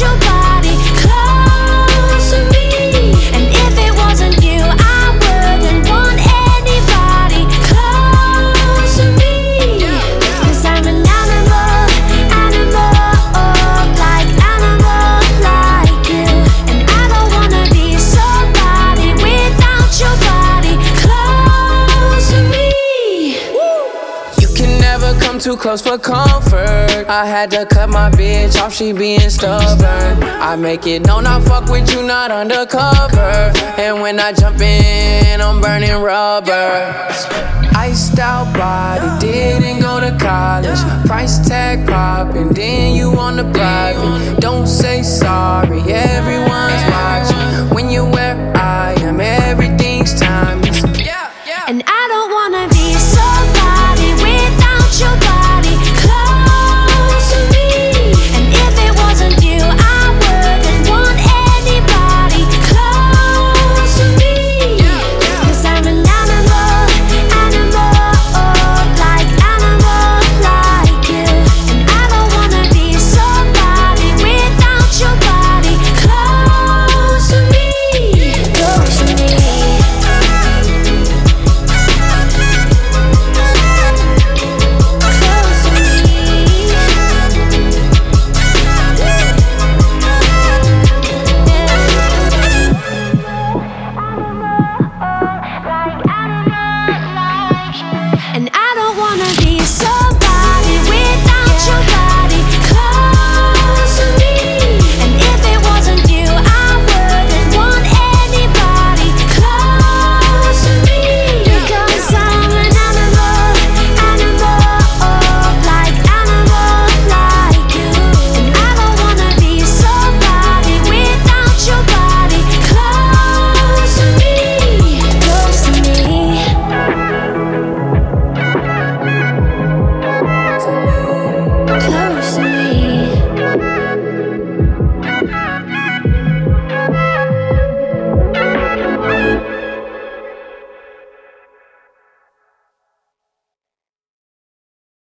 your body too close for comfort. I had to cut my bitch off, she being stubborn. I make it known I fuck with you, not undercover. And when I jump in, I'm burning rubber. Iced out body, didn't go to college. Price tag popping, then you on the private. Don't say sorry, everyone's watching.